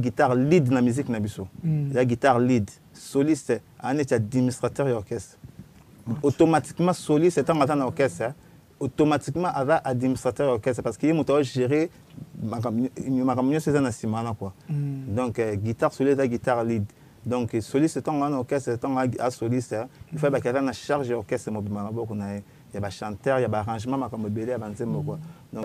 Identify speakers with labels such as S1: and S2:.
S1: guitare lead na musique na biso mm. ya guitare lead soliste aneti administrateur ya orchestre automatiquement soliste ntango aza na orchestre automatiquement aza administrateur ya orchestre parce que ye moto ao gérer makambo nyonso eza na sima wana quoi mm. donc euh, guitare solo eza guitare lead donc soliste ntango wana orchestre ntango asoliste hein, il faut ayebaki mm. aza na charge ya orchestre mobimba na maboko na ye ya bachanteur ya baarrangement makambo ebele ya banzembo quoi donc